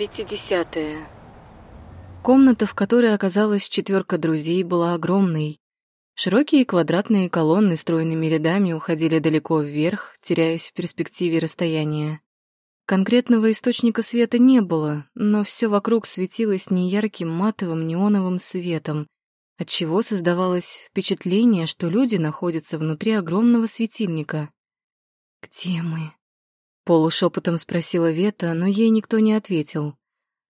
Пятидесятая. Комната, в которой оказалась четверка друзей, была огромной. Широкие квадратные колонны стройными рядами уходили далеко вверх, теряясь в перспективе расстояния. Конкретного источника света не было, но все вокруг светилось неярким матовым неоновым светом, отчего создавалось впечатление, что люди находятся внутри огромного светильника. «Где мы?» Полушепотом спросила Вета, но ей никто не ответил.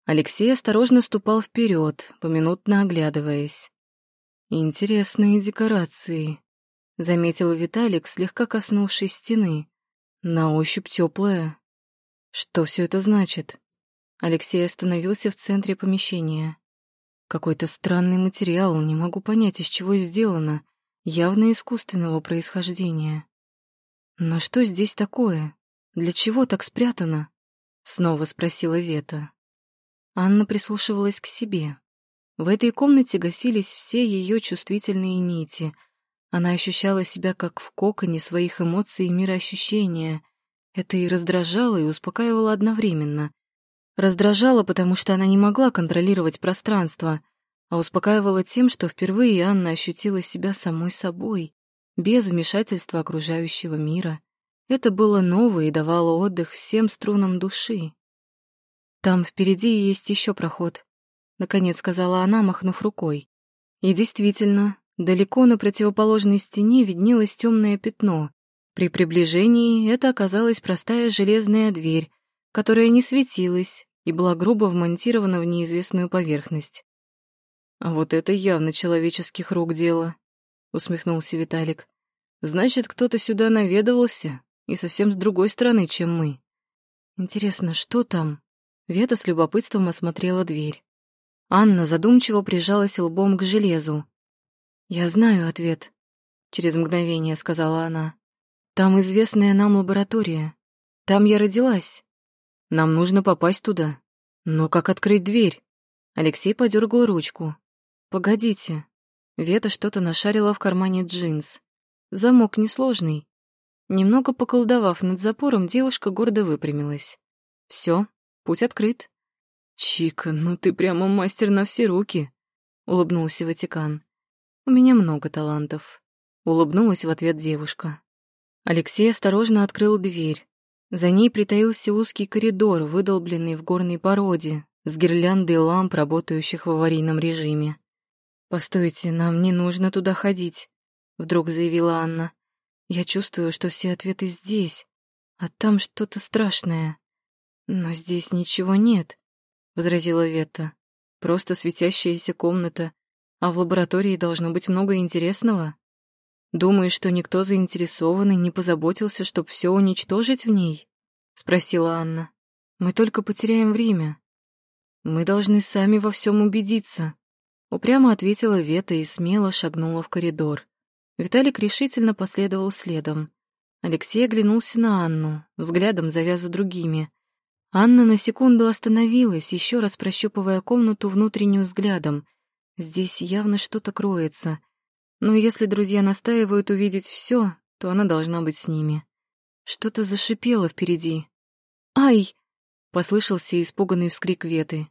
Алексей осторожно ступал вперед, поминутно оглядываясь. «Интересные декорации», — заметил Виталик, слегка коснувшись стены. «На ощупь теплая. Что все это значит?» Алексей остановился в центре помещения. Какой-то странный материал, не могу понять, из чего сделано, явно искусственного происхождения. Но что здесь такое? Для чего так спрятано? Снова спросила Вета. Анна прислушивалась к себе. В этой комнате гасились все ее чувствительные нити. Она ощущала себя как в коконе своих эмоций и мироощущения. Это и раздражало, и успокаивало одновременно. Раздражало, потому что она не могла контролировать пространство, а успокаивало тем, что впервые Анна ощутила себя самой собой, без вмешательства окружающего мира. Это было ново и давало отдых всем струнам души. «Там впереди есть еще проход», — наконец сказала она, махнув рукой. И действительно, далеко на противоположной стене виднелось темное пятно. При приближении это оказалась простая железная дверь, которая не светилась и была грубо вмонтирована в неизвестную поверхность. «А вот это явно человеческих рук дело», — усмехнулся Виталик. «Значит, кто-то сюда наведывался, и совсем с другой стороны, чем мы. Интересно, что там? Вета с любопытством осмотрела дверь. Анна задумчиво прижалась лбом к железу. «Я знаю ответ», — через мгновение сказала она. «Там известная нам лаборатория. Там я родилась. Нам нужно попасть туда. Но как открыть дверь?» Алексей подергал ручку. «Погодите». Вета что-то нашарила в кармане джинс. Замок несложный. Немного поколдовав над запором, девушка гордо выпрямилась. Все, путь открыт. «Чика, ну ты прямо мастер на все руки», — улыбнулся Ватикан. «У меня много талантов», — улыбнулась в ответ девушка. Алексей осторожно открыл дверь. За ней притаился узкий коридор, выдолбленный в горной породе, с гирляндой ламп, работающих в аварийном режиме. «Постойте, нам не нужно туда ходить», — вдруг заявила Анна. Я чувствую, что все ответы здесь, а там что-то страшное. Но здесь ничего нет, — возразила Ветта. Просто светящаяся комната, а в лаборатории должно быть много интересного. Думаешь, что никто заинтересованный не позаботился, чтобы все уничтожить в ней? — спросила Анна. Мы только потеряем время. Мы должны сами во всем убедиться, — упрямо ответила Вета и смело шагнула в коридор. Виталик решительно последовал следом. Алексей оглянулся на Анну, взглядом завяза другими. Анна на секунду остановилась, еще раз прощупывая комнату внутренним взглядом. Здесь явно что-то кроется. Но если друзья настаивают увидеть все, то она должна быть с ними. Что-то зашипело впереди. «Ай!» — послышался испуганный вскрик Веты.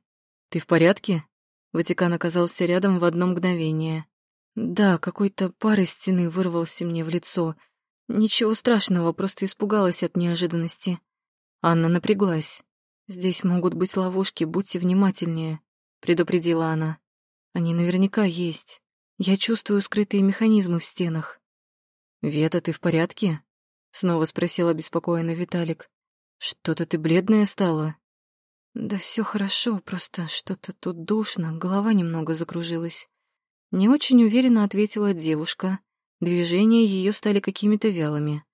«Ты в порядке?» Ватикан оказался рядом в одно мгновение. Да, какой-то пар из стены вырвался мне в лицо. Ничего страшного, просто испугалась от неожиданности. Анна напряглась. «Здесь могут быть ловушки, будьте внимательнее», — предупредила она. «Они наверняка есть. Я чувствую скрытые механизмы в стенах». «Вета, ты в порядке?» — снова спросил обеспокоенно Виталик. «Что-то ты бледная стала?» «Да все хорошо, просто что-то тут душно, голова немного закружилась. Не очень уверенно ответила девушка. Движения ее стали какими-то вялыми.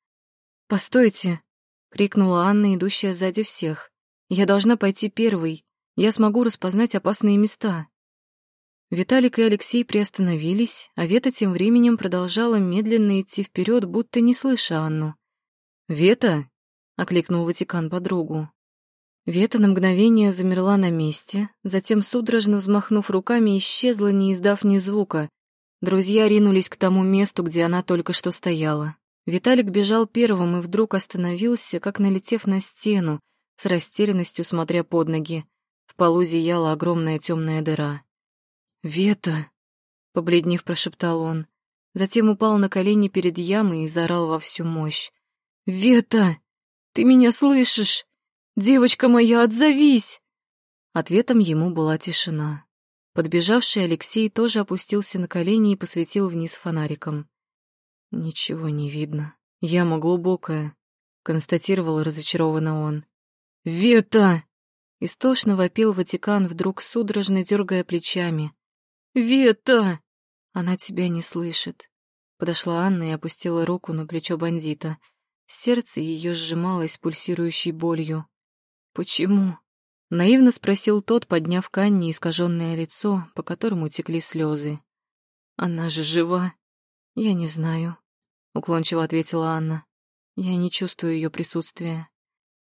«Постойте!» — крикнула Анна, идущая сзади всех. «Я должна пойти первой. Я смогу распознать опасные места». Виталик и Алексей приостановились, а Вета тем временем продолжала медленно идти вперед, будто не слыша Анну. «Вета!» — окликнул Ватикан подругу. Вета на мгновение замерла на месте, затем, судорожно взмахнув руками, исчезла, не издав ни звука. Друзья ринулись к тому месту, где она только что стояла. Виталик бежал первым и вдруг остановился, как налетев на стену, с растерянностью смотря под ноги. В полу зияла огромная темная дыра. «Вета!» — побледнев прошептал он. Затем упал на колени перед ямой и заорал во всю мощь. «Вета! Ты меня слышишь? Девочка моя, отзовись!» Ответом ему была тишина. Подбежавший Алексей тоже опустился на колени и посветил вниз фонариком. «Ничего не видно. Яма глубокая», — констатировал разочарованно он. «Вета!» — истошно вопил Ватикан, вдруг судорожно дергая плечами. «Вета!» «Она тебя не слышит». Подошла Анна и опустила руку на плечо бандита. Сердце ее сжималось пульсирующей болью. «Почему?» Наивно спросил тот, подняв к Анне искаженное лицо, по которому текли слезы. «Она же жива?» «Я не знаю», — уклончиво ответила Анна. «Я не чувствую ее присутствия».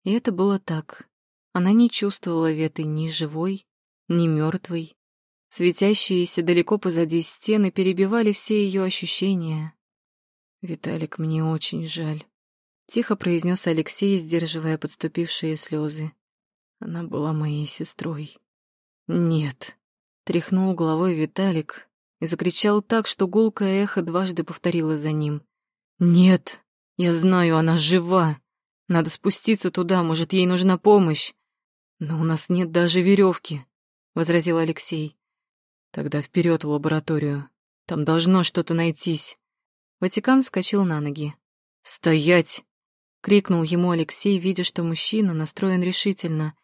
И это было так. Она не чувствовала Веты ни живой, ни мертвой. Светящиеся далеко позади стены перебивали все ее ощущения. «Виталик, мне очень жаль», — тихо произнес Алексей, сдерживая подступившие слезы. Она была моей сестрой. Нет. Тряхнул головой Виталик и закричал так, что гулкое эхо дважды повторило за ним. Нет, я знаю, она жива. Надо спуститься туда, может, ей нужна помощь. Но у нас нет даже веревки, возразил Алексей. Тогда вперед в лабораторию. Там должно что-то найтись. Ватикан вскочил на ноги. «Стоять!» — крикнул ему Алексей, видя, что мужчина настроен решительно.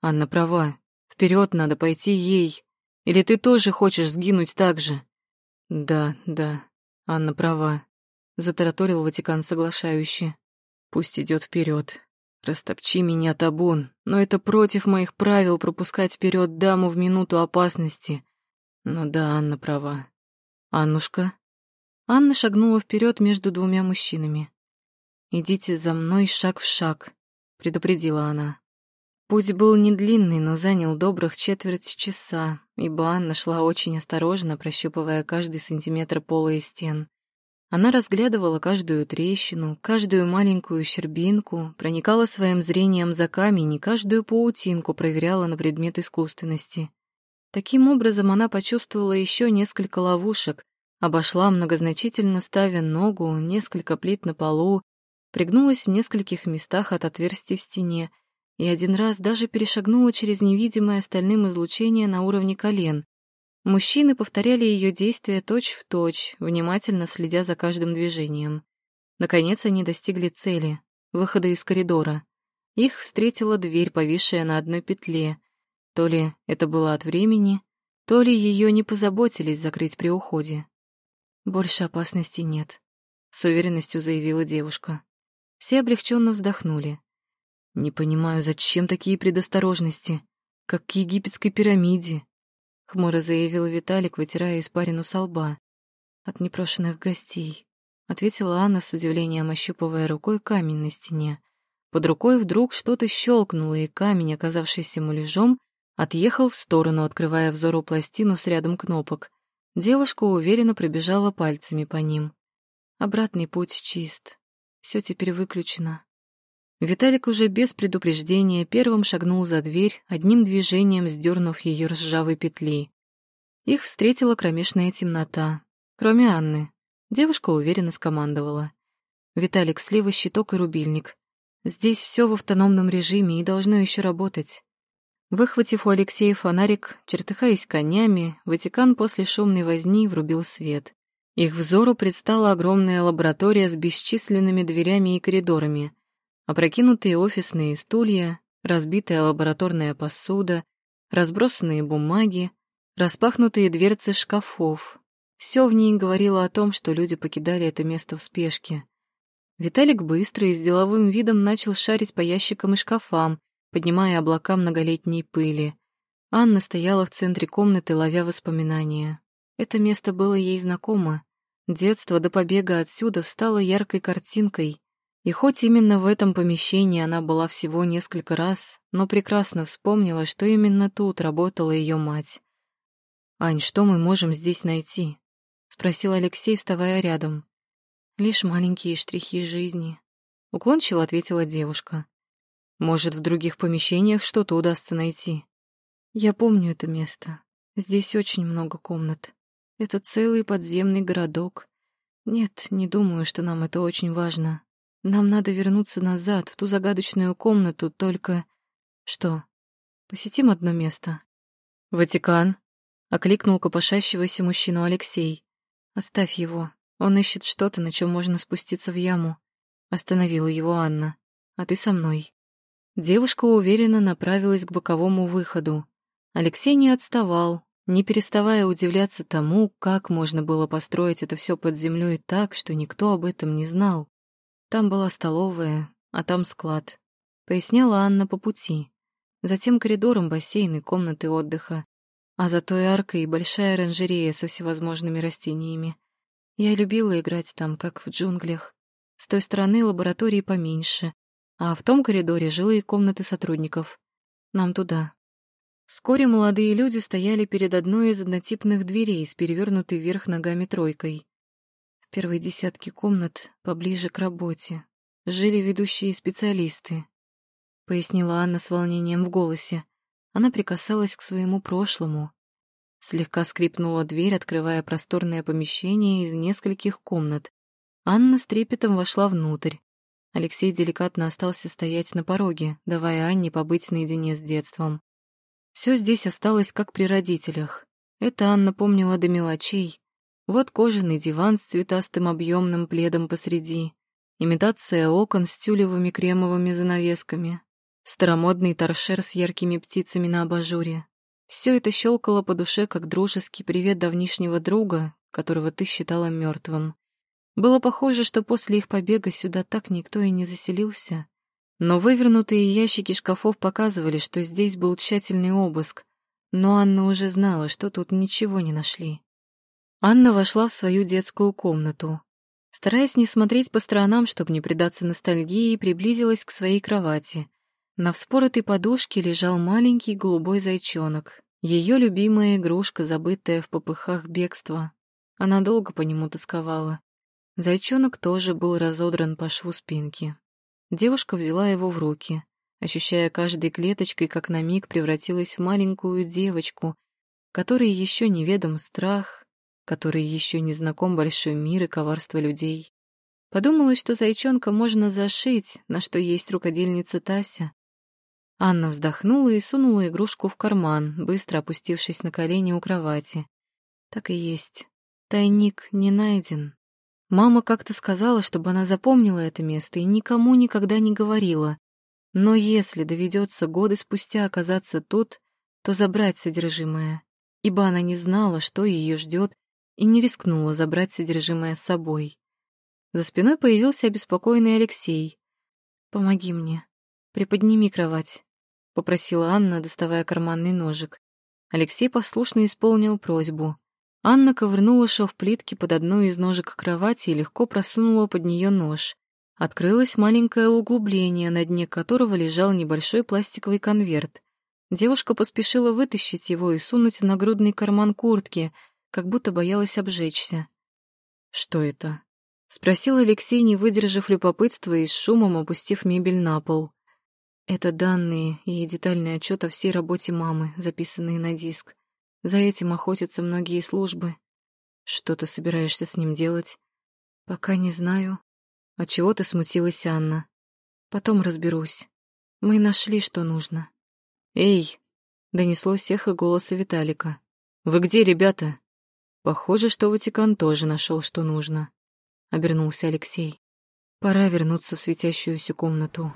Анна права. Вперед надо пойти ей. Или ты тоже хочешь сгинуть так же? Да, да, Анна права. Затараторил Ватикан соглашающе. Пусть идет вперед. Растопчи меня, табун, но это против моих правил пропускать вперед даму в минуту опасности. Ну да, Анна права. Аннушка. Анна шагнула вперед между двумя мужчинами. «Идите за мной шаг в шаг», — предупредила она. Путь был не длинный, но занял добрых четверть часа, ибо Анна шла очень осторожно, прощупывая каждый сантиметр пола и стен. Она разглядывала каждую трещину, каждую маленькую щербинку, проникала своим зрением за камень и каждую паутинку проверяла на предмет искусственности. Таким образом, она почувствовала еще несколько ловушек, обошла многозначительно ставя ногу, несколько плит на полу, пригнулась в нескольких местах от отверстий в стене, и один раз даже перешагнула через невидимое остальным излучение на уровне колен. Мужчины повторяли ее действия точь-в-точь, внимательно следя за каждым движением. Наконец они достигли цели — выхода из коридора. Их встретила дверь, повисшая на одной петле. То ли это было от времени, то ли ее не позаботились закрыть при уходе. «Больше опасности нет», — с уверенностью заявила девушка. Все облегченно вздохнули. Не понимаю, зачем такие предосторожности, как к египетской пирамиде, хмуро заявил Виталик, вытирая испарину со лба. От непрошенных гостей, ответила Анна с удивлением, ощупывая рукой камень на стене. Под рукой вдруг что-то щелкнуло, и камень, оказавшийся муляжом, отъехал в сторону, открывая взору пластину с рядом кнопок. Девушка уверенно пробежала пальцами по ним. Обратный путь чист. Все теперь выключено. Виталик уже без предупреждения первым шагнул за дверь, одним движением сдернув ее ржавой петли. Их встретила кромешная темнота. Кроме Анны. Девушка уверенно скомандовала. Виталик слева щиток и рубильник. Здесь все в автономном режиме и должно еще работать. Выхватив у Алексея фонарик, чертыхаясь конями, Ватикан после шумной возни врубил свет. Их взору предстала огромная лаборатория с бесчисленными дверями и коридорами — Опрокинутые офисные стулья, разбитая лабораторная посуда, разбросанные бумаги, распахнутые дверцы шкафов. Все в ней говорило о том, что люди покидали это место в спешке. Виталик быстро и с деловым видом начал шарить по ящикам и шкафам, поднимая облака многолетней пыли. Анна стояла в центре комнаты, ловя воспоминания. Это место было ей знакомо. Детство до побега отсюда встало яркой картинкой, и хоть именно в этом помещении она была всего несколько раз, но прекрасно вспомнила, что именно тут работала ее мать. «Ань, что мы можем здесь найти?» — спросил Алексей, вставая рядом. «Лишь маленькие штрихи жизни», — уклончиво ответила девушка. «Может, в других помещениях что-то удастся найти?» Я помню это место. Здесь очень много комнат. Это целый подземный городок. Нет, не думаю, что нам это очень важно. Нам надо вернуться назад, в ту загадочную комнату, только... Что? Посетим одно место. Ватикан. Окликнул копошащегося мужчину Алексей. Оставь его. Он ищет что-то, на чем можно спуститься в яму. Остановила его Анна. А ты со мной. Девушка уверенно направилась к боковому выходу. Алексей не отставал, не переставая удивляться тому, как можно было построить это все под землей так, что никто об этом не знал. Там была столовая, а там склад, поясняла Анна по пути. Затем коридором бассейн и комнаты отдыха, а за той аркой и большая оранжерея со всевозможными растениями. Я любила играть там, как в джунглях. С той стороны лаборатории поменьше, а в том коридоре жилые комнаты сотрудников. Нам туда. Вскоре молодые люди стояли перед одной из однотипных дверей с перевернутой вверх ногами тройкой. В первой десятке комнат, поближе к работе, жили ведущие специалисты, пояснила Анна с волнением в голосе. Она прикасалась к своему прошлому. Слегка скрипнула дверь, открывая просторное помещение из нескольких комнат. Анна с трепетом вошла внутрь. Алексей деликатно остался стоять на пороге, давая Анне побыть наедине с детством. Все здесь осталось как при родителях. Это Анна помнила до мелочей. Вот кожаный диван с цветастым объемным пледом посреди, имитация окон с тюлевыми кремовыми занавесками, старомодный торшер с яркими птицами на абажуре. Все это щелкало по душе, как дружеский привет давнишнего друга, которого ты считала мертвым. Было похоже, что после их побега сюда так никто и не заселился. Но вывернутые ящики шкафов показывали, что здесь был тщательный обыск, но Анна уже знала, что тут ничего не нашли. Анна вошла в свою детскую комнату. Стараясь не смотреть по сторонам, чтобы не предаться ностальгии, приблизилась к своей кровати. На вспоротой подушке лежал маленький голубой зайчонок, ее любимая игрушка, забытая в попыхах бегства. Она долго по нему тосковала. Зайчонок тоже был разодран по шву спинки. Девушка взяла его в руки, ощущая каждой клеточкой, как на миг превратилась в маленькую девочку, которой еще неведом страх, которой еще не знаком большой мир и коварство людей. Подумалось, что зайчонка можно зашить, на что есть рукодельница Тася. Анна вздохнула и сунула игрушку в карман, быстро опустившись на колени у кровати. Так и есть. Тайник не найден. Мама как-то сказала, чтобы она запомнила это место и никому никогда не говорила. Но если доведется годы спустя оказаться тут, то забрать содержимое, ибо она не знала, что ее ждет, и не рискнула забрать содержимое с собой. За спиной появился обеспокоенный Алексей. «Помоги мне. Приподними кровать», — попросила Анна, доставая карманный ножик. Алексей послушно исполнил просьбу. Анна ковырнула шов плитки под одну из ножек кровати и легко просунула под нее нож. Открылось маленькое углубление, на дне которого лежал небольшой пластиковый конверт. Девушка поспешила вытащить его и сунуть в нагрудный карман куртки, как будто боялась обжечься. «Что это?» — спросил Алексей, не выдержав любопытства и с шумом опустив мебель на пол. «Это данные и детальный отчет о всей работе мамы, записанные на диск. За этим охотятся многие службы. Что ты собираешься с ним делать? Пока не знаю. А чего ты смутилась, Анна? Потом разберусь. Мы нашли, что нужно. Эй! Донеслось эхо голоса Виталика. Вы где, ребята? Похоже, что Ватикан тоже нашел, что нужно. Обернулся Алексей. Пора вернуться в светящуюся комнату.